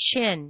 chin.